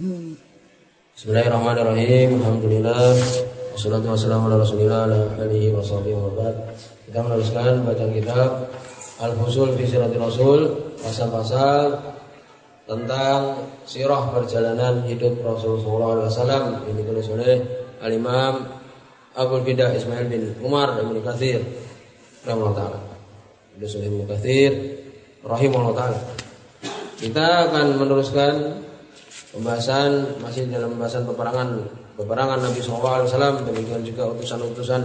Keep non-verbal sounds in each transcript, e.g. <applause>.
Bismillahirrahmanirrahim. Alhamdulillah. Wassalatu wassalamu ala Rasulillah ala alihi wa. Kita meneruskan bacaan kitab Al-Fusul fi Sirati Rasul, pasal-pasal tentang sirah perjalanan hidup Rasulullah SAW ini ditulis oleh Al-Imam Abu Bidah Ismail bin Umar bin Kathir rahimahullah taala. Ditulis oleh Kathir rahimahullah taala. Kita akan meneruskan pembahasan masih dalam pembahasan peperangan peperangan Nabi SAW demikian juga utusan-utusan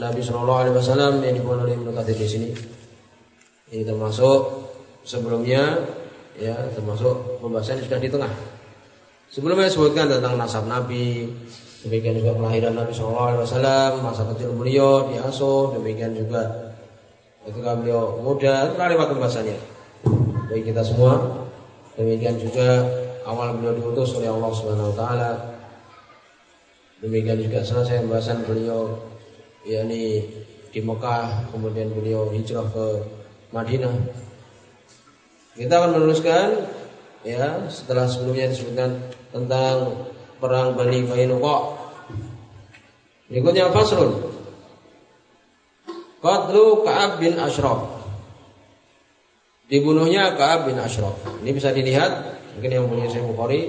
Nabi SAW yang dibawa oleh Ibnu Katsir di sini. Ini termasuk sebelumnya ya termasuk pembahasan yang sudah di tengah. Sebelumnya disebutkan tentang nasab Nabi, demikian juga kelahiran Nabi SAW, masa kecil beliau diasuh, demikian juga ketika beliau muda, telah lewat pembahasannya. Bagi kita semua, demikian juga awal beliau diutus oleh Allah Subhanahu wa taala. Demikian juga selesai pembahasan beliau yakni di Mekah, kemudian beliau hijrah ke Madinah. Kita akan meneruskan ya setelah sebelumnya disebutkan tentang perang Bani Qainuqa. Berikutnya Fasrun. Qatlu Ka'ab bin Ashraf. Dibunuhnya Ka'ab bin Ashraf. Ini bisa dilihat mungkin yang punya Sahih Bukhari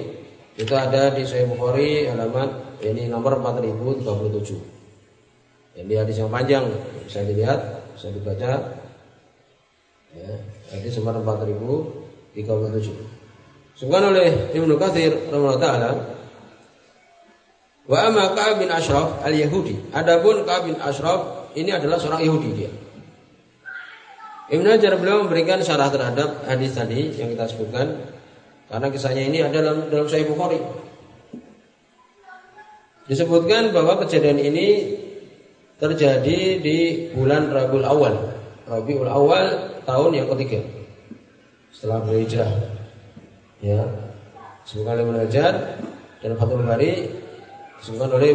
itu ada di Sahih Bukhari halaman ini nomor 4037. Yang di hadis yang panjang bisa dilihat, bisa dibaca. Ya, hadis nomor 4037. Sungguhan oleh Ibnu Katsir rahimahullah taala Wa amma Ka'ab bin Ashraf al-Yahudi. Adapun Ka'ab bin Ashraf ini adalah seorang Yahudi dia. Ibnu Hajar beliau memberikan syarah terhadap hadis tadi yang kita sebutkan karena kisahnya ini ada dalam dalam Sahih Bukhari. Disebutkan bahwa kejadian ini terjadi di bulan Rabiul Awal. Rabiul Awal tahun yang ketiga setelah berhijrah. Ya. Disebutkan oleh Ibnu Hajar dan Fathul Bari disebutkan oleh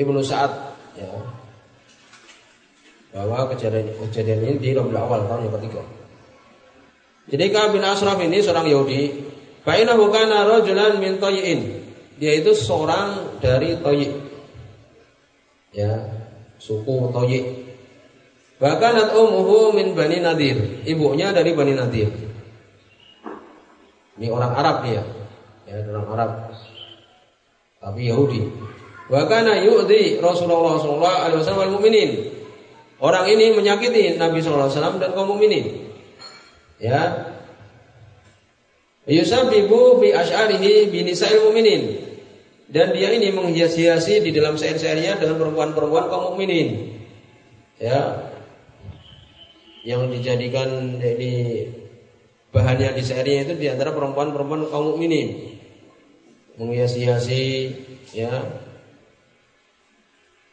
Ibnu Sa'ad ya. Bahwa kejadian kejadian ini di Rabiul Awal tahun yang ketiga. Jadi Ka'ab bin ini seorang Yahudi. Fa'inahu kana rajulan min Toyin. Dia itu seorang dari Toyi. Ya, suku Toyi. Bahkan umuhu min Bani Nadir. Ibunya dari Bani Nadir. Ini orang Arab dia. Ya, orang Arab. Tapi Yahudi. Bahkan yu'di Rasulullah alaihi wasallam mukminin. Orang ini menyakiti Nabi wasallam dan kaum mukminin. Ya. Yusabibu bi asy'arihi bi mu'minin. Dan dia ini menghias-hiasi di dalam syair-syairnya dengan perempuan-perempuan kaum mukminin. Ya. Yang dijadikan ini bahannya di syairnya itu di antara perempuan-perempuan kaum mukminin. Menghias-hiasi ya.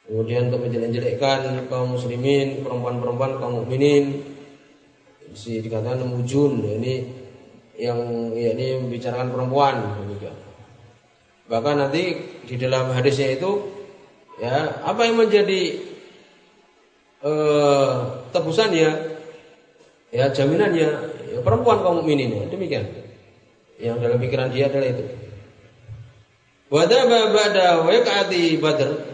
Kemudian untuk menjelek-jelekkan kaum muslimin, perempuan-perempuan kaum mukminin. Si dikatakan mujun, ini yang ya ini membicarakan perempuan demikian. Bahkan nanti di dalam hadisnya itu ya apa yang menjadi eh, tebusannya ya jaminannya ya, perempuan kaum mukminin ya, demikian. Yang dalam pikiran dia adalah itu. Wadaba ba'da waqati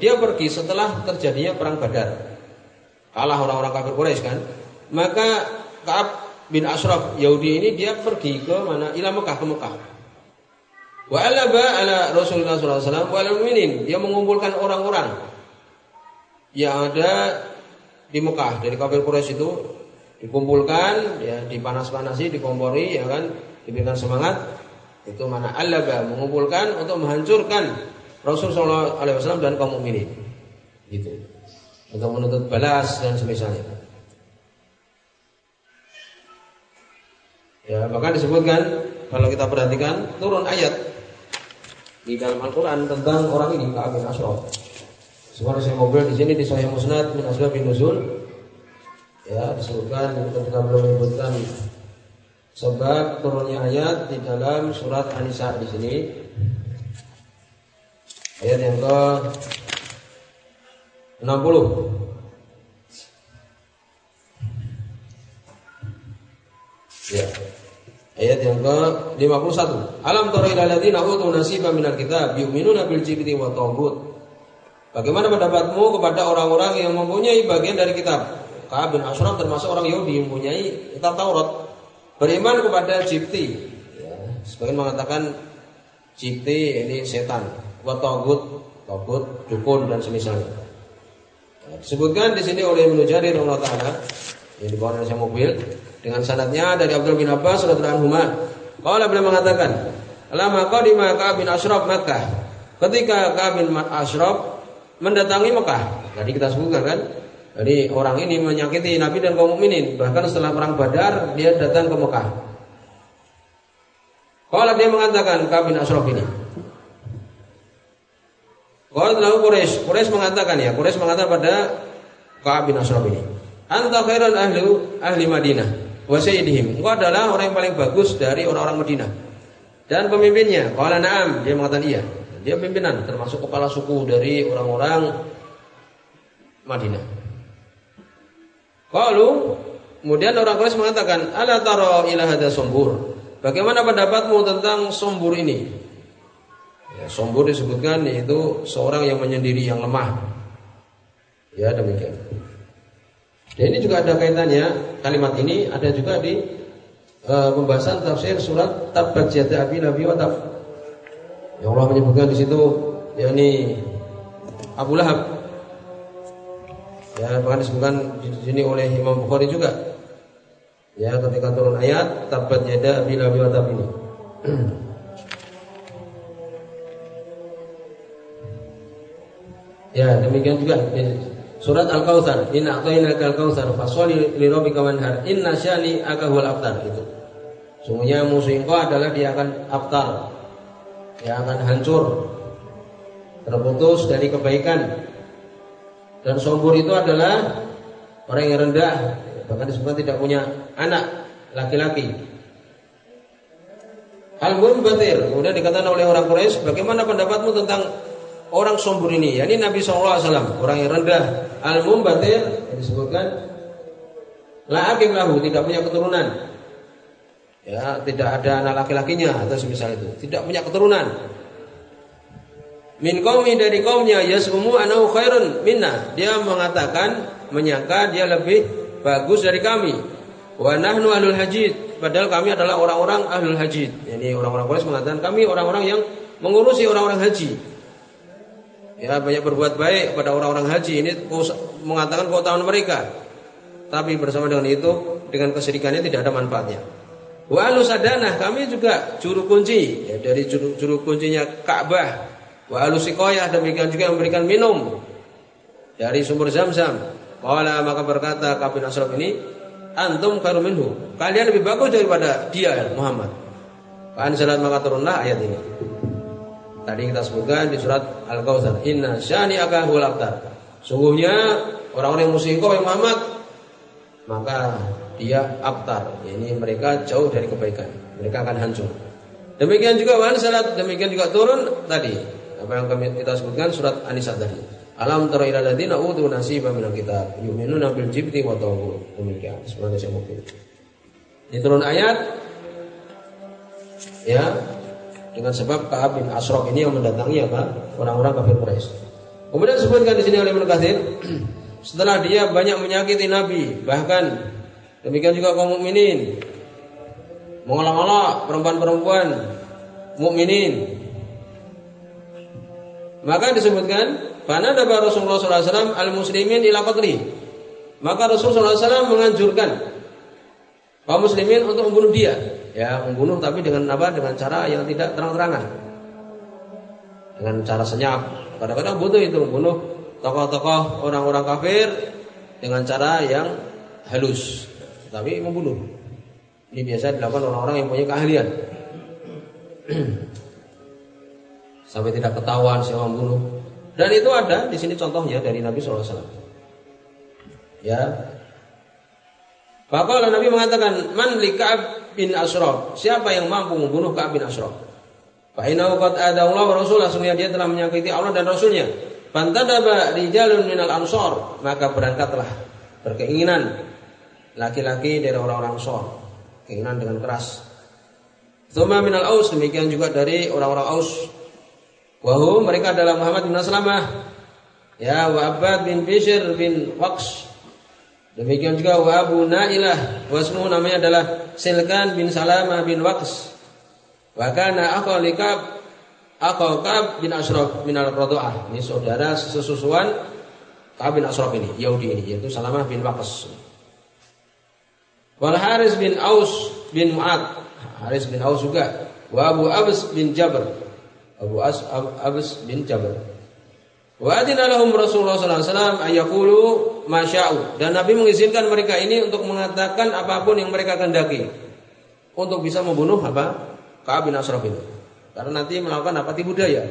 dia pergi setelah terjadinya perang Badar. Kalah orang-orang kafir Quraisy kan. Maka Ka'ab bin Ashraf. Yahudi ini dia pergi ke mana? Ila Mekah ke Mekah. Wa alaba ala Rasulullah SAW wa mu'minin. Dia mengumpulkan orang-orang yang ada di Mekah dari kafir Quraisy itu. Dikumpulkan ya dipanas-panasi dikompori ya kan? Diberikan semangat. Itu mana? Alaba mengumpulkan untuk menghancurkan Rasulullah SAW dan kaum mukminin. Gitu. Untuk menuntut balas dan semisalnya ya bahkan disebutkan kalau kita perhatikan turun ayat di dalam Al-Quran tentang orang ini Ka'ab bin Ashraf. Sekarang saya ngobrol di sini di Sahih Musnad min Asbab bin Nuzul. Ya disebutkan ketika belum menyebutkan sebab turunnya ayat di dalam surat An-Nisa di sini. Ayat yang ke 60 Ayat yang ke-51. Alam tara ila alladziina utu nasiban minal kitab yu'minuna bil jibti wa. Bagaimana pendapatmu kepada orang-orang yang mempunyai bagian dari kitab? Ka'ab bin Ashraf termasuk orang Yahudi yang mempunyai kitab Taurat. Beriman kepada Jibti. Ya, sebagian mengatakan Jibti ini setan. Wa taghut, taghut, dukun dan semisalnya. Ya, disebutkan di sini oleh Ibnu Jarir Allah taala yang dibawa oleh mobil dengan sanadnya dari Abdul bin Abbas radhiyallahu anhu. Qala beliau mengatakan, "Lama qadima Ka'ab bin Ashraf Makkah." Ketika Ka'ab bin Ashraf mendatangi Mekah. Tadi kita sebutkan kan, jadi orang ini menyakiti Nabi dan kaum mukminin. Bahkan setelah perang Badar dia datang ke Mekah. Kalau dia mengatakan Ka'ab bin Ashraf ini. Kalau lalu Quraisy, Quraisy mengatakan ya, Quraisy mengatakan pada Ka'ab bin Ashraf ini, "Anta khairul ahli ahli Madinah." wa sayyidihim. Engkau adalah orang yang paling bagus dari orang-orang Madinah. Dan pemimpinnya, qala na'am, dia mengatakan iya. Dia pimpinan termasuk kepala suku dari orang-orang Madinah. Kalau kemudian orang Quraisy mengatakan, "Ala tara ila hadza sombur." Bagaimana pendapatmu tentang sombur ini? Ya, sombur disebutkan yaitu seorang yang menyendiri yang lemah. Ya demikian. Dan ini juga ada kaitannya kalimat ini ada juga di uh, pembahasan tafsir surat Tabat Yada Abi Nabi. Yang Allah menyebutkan di situ yakni Abu Lahab. Ya, bahkan disebutkan di sini oleh Imam Bukhari juga. Ya, ketika turun ayat Tabat Yada Abi Nabi ini. <clears throat> ya, demikian juga Surat Al-Kautsar, "Inna a'tainakal kautsar fasholli li rabbika wanhar. Inna syani akahul abtar." Itu. Sungguhnya musuh engkau adalah dia akan abtar. Dia akan hancur. Terputus dari kebaikan. Dan sombur itu adalah orang yang rendah, bahkan disebut tidak punya anak laki-laki. Al-Munbatir, kemudian dikatakan oleh orang Quraisy, bagaimana pendapatmu tentang orang sombur ini, yakni Nabi SAW, orang yang rendah, al-mumbatir yang disebutkan la lahu, tidak punya keturunan. Ya, tidak ada anak laki-lakinya atau semisal itu, tidak punya keturunan. Min qaumi dari kaumnya yasumu anau khairun minna. Dia mengatakan menyangka dia lebih bagus dari kami. Wa nahnu ahlul hajid. Padahal kami adalah orang-orang ahlul hajid. Jadi orang-orang Quraisy mengatakan kami orang-orang yang mengurusi orang-orang haji ya banyak berbuat baik pada orang-orang haji ini mengatakan keutamaan mereka. Tapi bersama dengan itu dengan kesedikannya tidak ada manfaatnya. Wa alusadanah kami juga juru kunci. Ya, dari juru, juru kuncinya Ka'bah. Wa alusikoyah demikian juga memberikan minum. Dari sumber zam-zam. Qala maka berkata Kabin Asraf ini antum khairu minhu. Kalian lebih bagus daripada dia Muhammad. Anzalat maka turunlah ayat ini Tadi kita sebutkan di surat Al-Kautsar, "Inna syani'aka huwal abtar." Sungguhnya orang-orang yang musuh engkau yang Muhammad maka dia abtar. Ini mereka jauh dari kebaikan. Mereka akan hancur. Demikian juga wan salat, demikian juga turun tadi apa yang kami kita sebutkan surat An-Nisa tadi. Alam tara ila alladziina utu nasiban minal kitab yu'minuna bil jibti wa taghut. Demikian sebenarnya saya mungkin. Di turun ayat ya dengan sebab Ka'ab bin Ashraf ini yang mendatangi apa? Orang-orang kafir Quraisy. Kemudian disebutkan di sini oleh Ibnu <clears throat> setelah dia banyak menyakiti Nabi, bahkan demikian juga kaum mukminin, mengolok-olok perempuan-perempuan mukminin. Maka disebutkan, pada dapat Rasulullah SAW al-muslimin ila. Maka Rasulullah SAW menganjurkan kaum muslimin untuk membunuh dia ya membunuh tapi dengan apa? Dengan cara yang tidak terang-terangan. Dengan cara senyap. Kadang-kadang butuh itu membunuh tokoh-tokoh orang-orang kafir dengan cara yang halus. Tapi membunuh. Ini biasa dilakukan orang-orang yang punya keahlian. <clears throat> Sampai tidak ketahuan siapa membunuh. Dan itu ada di sini contohnya dari Nabi SAW ya. Maka Nabi mengatakan man li bin Ashraf. Siapa yang mampu membunuh Ka'ab bin Ashraf? Fa innahu qad ada Allah wa Rasulullah sesungguhnya dia telah menyakiti Allah dan Rasulnya. Fantadaba rijalun minal ansor maka berangkatlah berkeinginan laki-laki dari orang-orang Ansor keinginan dengan keras Tsumma minal Aus demikian juga dari orang-orang Aus. Wahum mereka adalah Muhammad bin Aslamah. Ya, wa Abbad bin Bishr bin Waqs. Demikian juga wa Abu Nailah, wasmu namanya adalah Silkan bin Salamah bin Waqs. Wa kana akha likab akha Kab bin Ashraf min al-Radu'ah. Ini saudara sesusuan Kab bin Ashraf ini, Yahudi ini yaitu Salamah bin Waqs. Wal Haris bin Aus bin Mu'ad. Haris bin Aus juga. Wa Abu Abs bin Jabr. Abu As Abs bin Jabr. Wa Rasulullah sallallahu alaihi wasallam ayaqulu dan Nabi mengizinkan mereka ini untuk mengatakan apa pun yang mereka kehendaki untuk bisa membunuh apa? Ka'ab bin Ashraf ini. Karena nanti melakukan apa tipu daya.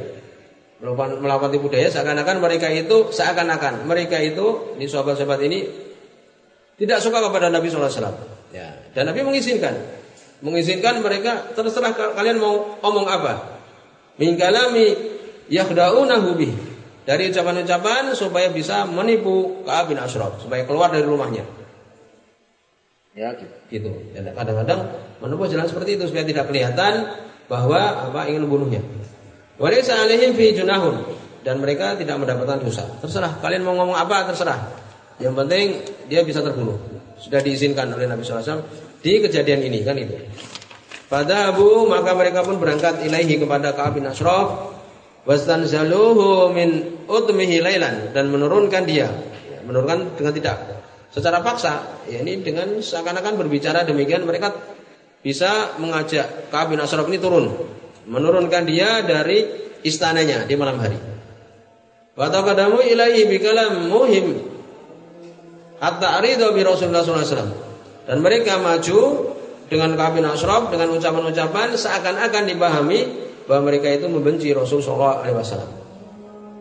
Melakukan, melakukan tipu daya seakan-akan mereka itu seakan-akan mereka itu di sahabat-sahabat ini tidak suka kepada Nabi sallallahu. Ya, dan Nabi mengizinkan mengizinkan mereka terserah kalian mau omong apa. Min kalami yakhda'unahu dari ucapan-ucapan supaya bisa menipu Ka'ab bin Ashraf supaya keluar dari rumahnya. Ya gitu. Ya, kadang-kadang menempuh jalan seperti itu supaya tidak kelihatan bahwa apa ingin membunuhnya. Walaysa alaihim fi junahun dan mereka tidak mendapatkan dosa. Terserah kalian mau ngomong apa terserah. Yang penting dia bisa terbunuh. Sudah diizinkan oleh Nabi SAW di kejadian ini kan itu. Pada Abu maka mereka pun berangkat ilaihi kepada Ka'ab bin Ashraf wastanzaluhu min utmihi lailan. Dan menurunkan dia. Menurunkan dengan tidak. Secara paksa ya ini dengan seakan-akan berbicara demikian mereka bisa mengajak Ka'ab bin ini turun. Menurunkan dia dari istananya di malam hari. Wa taqadamu ilaihi bikalam muhim. Hatta aridu bi Rasulullah SAW dan mereka maju dengan Ka'ab bin dengan ucapan-ucapan seakan-akan dipahami bahwa mereka itu membenci Rasul Shallallahu Alaihi Wasallam.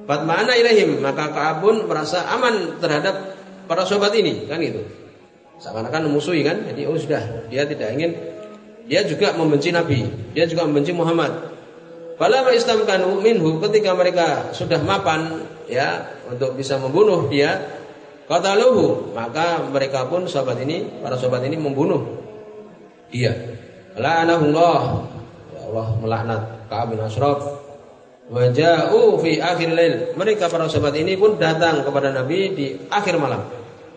mana ilahim maka Kaab pun merasa aman terhadap para sahabat ini kan itu. Seakan-akan memusuhi kan, jadi oh sudah dia tidak ingin dia juga membenci Nabi, dia juga membenci Muhammad. Fala istamkanu minhu ketika mereka sudah mapan ya untuk bisa membunuh dia, qataluhu maka mereka pun sahabat ini, para sahabat ini membunuh dia. La'anahullah. Ya Allah melaknat Ka'ab bin Ashraf Waja'u fi akhir lail. Mereka para sahabat ini pun datang kepada Nabi di akhir malam.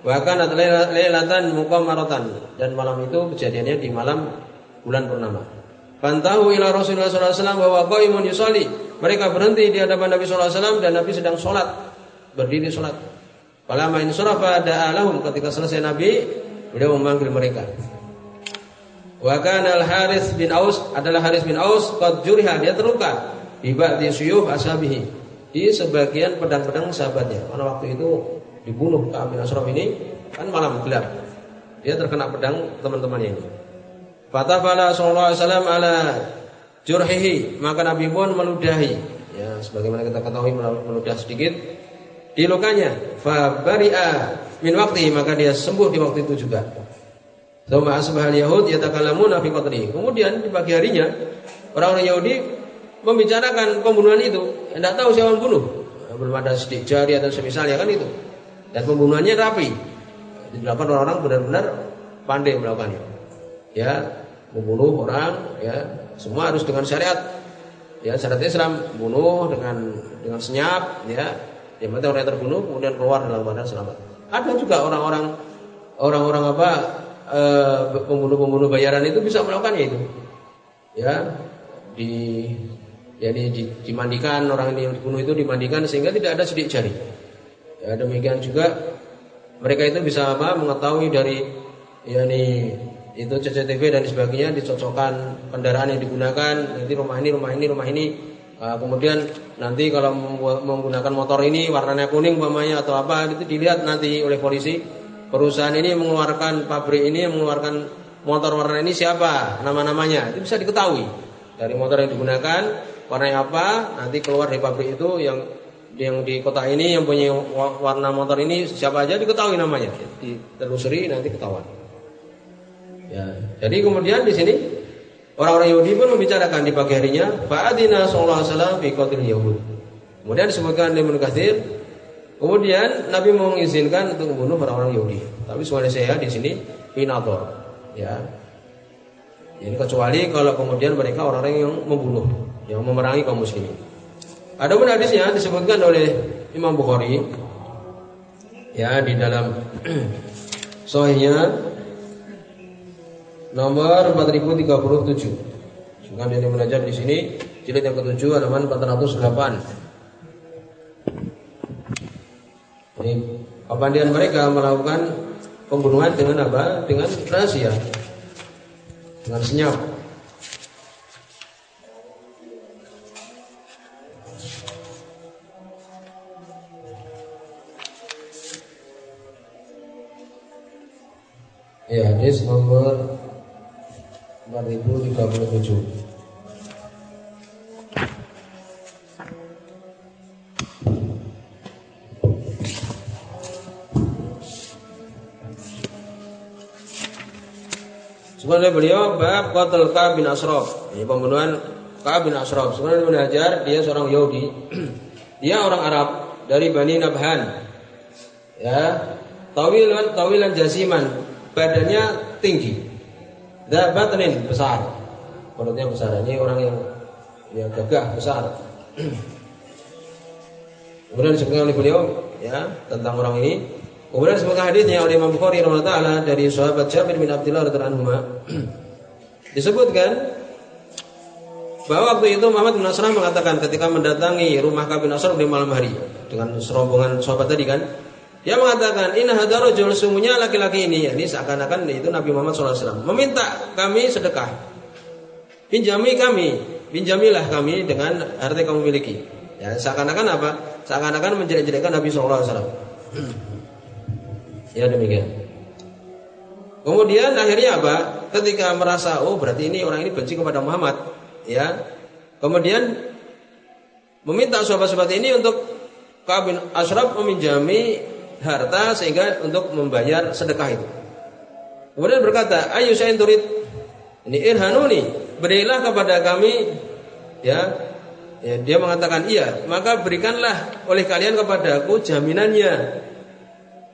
Bahkan lailatan muqammaratan dan malam itu kejadiannya di malam bulan purnama. Fantahu ila Rasulullah sallallahu alaihi wasallam bahwa qaimun yusalli. Mereka berhenti di hadapan Nabi sallallahu alaihi wasallam dan Nabi sedang sholat. Berdiri sholat. Falamma insarafa da'alahum ketika selesai Nabi beliau memanggil mereka. Wa kana al-Harits bin Aus adalah Harits bin Aus qad juriha dia terluka di ba'di suyuf ashabihi di sebagian pedang-pedang sahabatnya. Karena waktu itu dibunuh Ka'ab bin ini kan malam gelap. Dia terkena pedang teman-temannya ini. Fatafala sallallahu alaihi ala jurhihi, maka Nabi pun meludahi. Ya, sebagaimana kita ketahui meludah sedikit di lukanya. Fa bari'a min waktu maka dia sembuh di waktu itu juga. Thumma asbahal Yahud yatakallamuna fi qatli. Kemudian di pagi harinya orang-orang Yahudi membicarakan pembunuhan itu. Tidak tahu siapa yang membunuh. Belum ada sidik jari atau semisalnya kan itu. Dan pembunuhannya rapi. Dilakukan orang-orang benar-benar pandai melakukannya. Ya, membunuh orang ya, semua harus dengan syariat. Ya, syariat Islam bunuh dengan dengan senyap ya. Yang penting orang yang terbunuh kemudian keluar dalam keadaan selamat. Ada juga orang-orang orang-orang apa pembunuh-pembunuh bayaran itu bisa melakukannya itu. Ya, di jadi di, dimandikan orang yang dibunuh itu dimandikan sehingga tidak ada sidik jari. Ya, demikian juga mereka itu bisa apa mengetahui dari yakni itu CCTV dan sebagainya dicocokkan kendaraan yang digunakan nanti rumah ini rumah ini rumah ini uh, kemudian nanti kalau menggunakan motor ini warnanya kuning umpamanya atau apa itu dilihat nanti oleh polisi perusahaan ini mengeluarkan pabrik ini mengeluarkan motor warna ini siapa? Nama-namanya. Itu bisa diketahui. Dari motor yang digunakan warna apa nanti keluar dari pabrik itu yang yang di kota ini yang punya warna motor ini siapa aja diketahui namanya. Ditelusuri nanti ketahuan. Ya jadi kemudian di sini orang-orang Yahudi pun membicarakan di pagi harinya fa'adina sallallahu alaihi wasallam fi Yahud. Kemudian disebutkan di Ibnu Kemudian Nabi mengizinkan untuk membunuh orang-orang Yahudi. Tapi suara saya di sini pinator, ya. Ini kecuali kalau kemudian mereka orang-orang yang membunuh, yang memerangi kaum muslimin. Adapun hadisnya disebutkan oleh Imam Bukhari ya di dalam <clears throat> sahihnya nomor 4037. Juga dia mengajar di sini jilid yang ketujuh halaman 408. Ini kepandian mereka melakukan pembunuhan dengan apa? Dengan rahasia dengan senyap. Ya, hadis nomor 4037. Sebenarnya beliau bab qatl Ka'ab bin Ashraf. Ini pembunuhan Ka'ab bin Ashraf. Sebenarnya Ibnu Hajar dia seorang Yahudi. <clears throat> dia orang Arab dari Bani Nabhan. Ya, tawilan tawilan jasiman. Badannya tinggi. Dabatnin besar. Perutnya besar. Ini orang yang ya gagah besar. <clears throat> Kemudian disebutkan oleh beliau ya tentang orang ini Kemudian disebutkan hadisnya oleh Imam Bukhari taala dari sahabat Jabir bin Abdullah radhiyallahu. <clears throat> Disebutkan bahwa waktu itu Muhammad bin Nasrah mengatakan ketika mendatangi rumah Kabin Nasr di malam hari dengan serombongan sahabat tadi kan, dia mengatakan Inna hadarojul sungguhnya laki-laki ini, ini seakan-akan itu Nabi Muhammad SAW meminta kami sedekah, pinjami kami, pinjamilah kami dengan harta yang kamu miliki. Ya, seakan-akan apa? Seakan-akan menjelek-jelekkan Nabi SAW. <clears throat> Ya demikian. Kemudian akhirnya apa? Ketika merasa oh berarti ini orang ini benci kepada Muhammad, ya. Kemudian meminta sahabat-sahabat ini untuk kabin Ashraf meminjami harta sehingga untuk membayar sedekah itu. Kemudian berkata, "Ayu saya turid ini irhanuni, berilah kepada kami ya Ya, dia mengatakan iya, maka berikanlah oleh kalian kepadaku jaminannya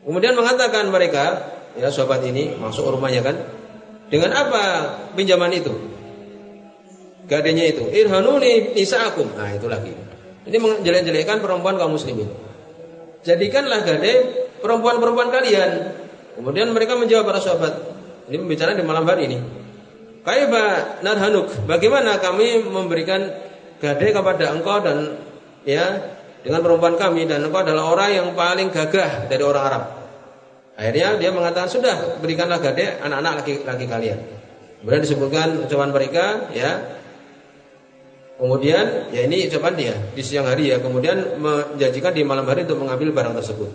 Kemudian mengatakan mereka, ya sobat ini masuk rumahnya kan, dengan apa pinjaman itu? Gadenya itu, irhanuni nisa'akum. Nah, itu lagi. Ini menjelek-jelekkan perempuan kaum muslimin. Jadikanlah gade perempuan-perempuan kalian. Kemudian mereka menjawab para sahabat. Ini pembicaraan di malam hari ini. Kaifa narhanuk? Bagaimana kami memberikan gade kepada engkau dan ya dengan perempuan kami dan engkau adalah orang yang paling gagah dari orang Arab. Akhirnya dia mengatakan sudah berikanlah gade anak-anak laki-laki kalian. Kemudian disebutkan ucapan mereka ya. Kemudian ya ini ucapan dia di siang hari ya. Kemudian menjanjikan di malam hari untuk mengambil barang tersebut.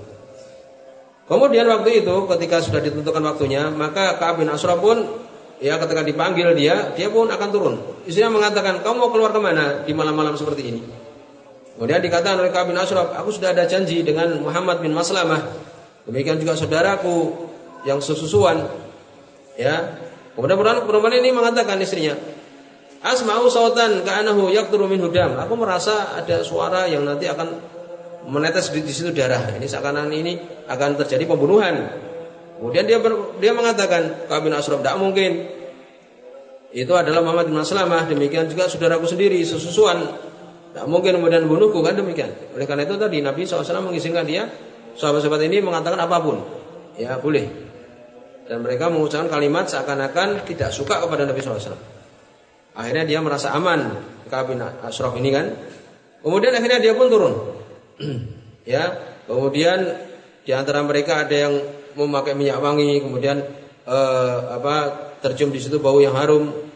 Kemudian waktu itu ketika sudah ditentukan waktunya maka Ka'ab bin Ashraf pun ya ketika dipanggil dia dia pun akan turun. Istrinya mengatakan kamu mau keluar ke mana di malam-malam seperti ini? Kemudian dikatakan oleh Ka'ab bin Ashraf, aku sudah ada janji dengan Muhammad bin Maslamah. Demikian juga saudaraku yang sesusuan. Ya. Kemudian perempuan ini mengatakan istrinya, Asma'u sautan ka'anahu yakturu min hudam. Aku merasa ada suara yang nanti akan menetes di, di situ darah. Ini seakan ini akan terjadi pembunuhan. Kemudian dia ber, dia mengatakan, Ka'ab bin Ashraf, tidak mungkin. Itu adalah Muhammad bin Maslamah. Demikian juga saudaraku sendiri sesusuan Tak mungkin kemudian bunuhku kan demikian. Oleh karena itu tadi Nabi SAW mengizinkan dia sahabat-sahabat ini mengatakan apa pun. Ya boleh. Dan mereka mengucapkan kalimat seakan-akan tidak suka kepada Nabi SAW. Akhirnya dia merasa aman kabin Ashraf ini kan. Kemudian akhirnya dia pun turun. <clears throat> ya, kemudian di antara mereka ada yang memakai minyak wangi, kemudian eh, apa tercium di situ bau yang harum.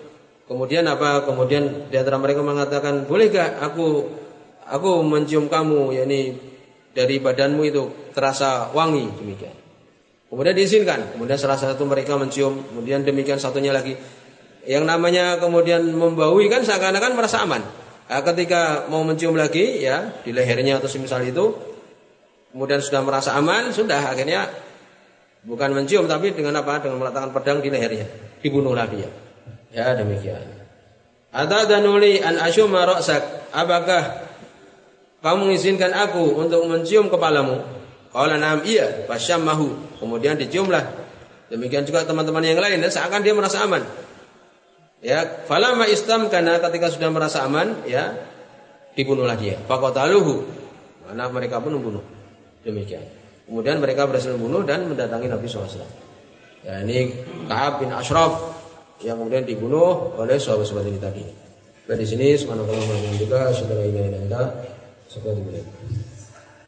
Kemudian apa? Kemudian di antara mereka mengatakan, "Bolehkah aku aku mencium kamu yakni dari badanmu itu terasa wangi?" Demikian. Kemudian diizinkan. Kemudian salah satu mereka mencium, kemudian demikian satunya lagi. Yang namanya kemudian membaui kan seakan-akan merasa aman. Nah, ketika mau mencium lagi ya di lehernya atau semisal itu, kemudian sudah merasa aman, sudah akhirnya bukan mencium tapi dengan apa? Dengan meletakkan pedang di lehernya, dibunuhlah dia. Ya demikian. Atadanuli an asyuma ra'sak. Apakah kamu mengizinkan aku untuk mencium kepalamu? Qala na'am iya, fasyammahu. Kemudian diciumlah. Demikian juga teman-teman yang lain dan seakan dia merasa aman. Ya, falama Islam karena ketika sudah merasa aman, ya dibunuhlah dia. Fakotaluhu. Mana mereka pun membunuh. Demikian. Kemudian mereka berhasil membunuh dan mendatangi Nabi SAW. Ya, ini Kaab bin Ashraf yang kemudian dibunuh oleh sahabat-sahabat ini tadi. Dan di sini subhanallah juga saudara ini anda seperti ini.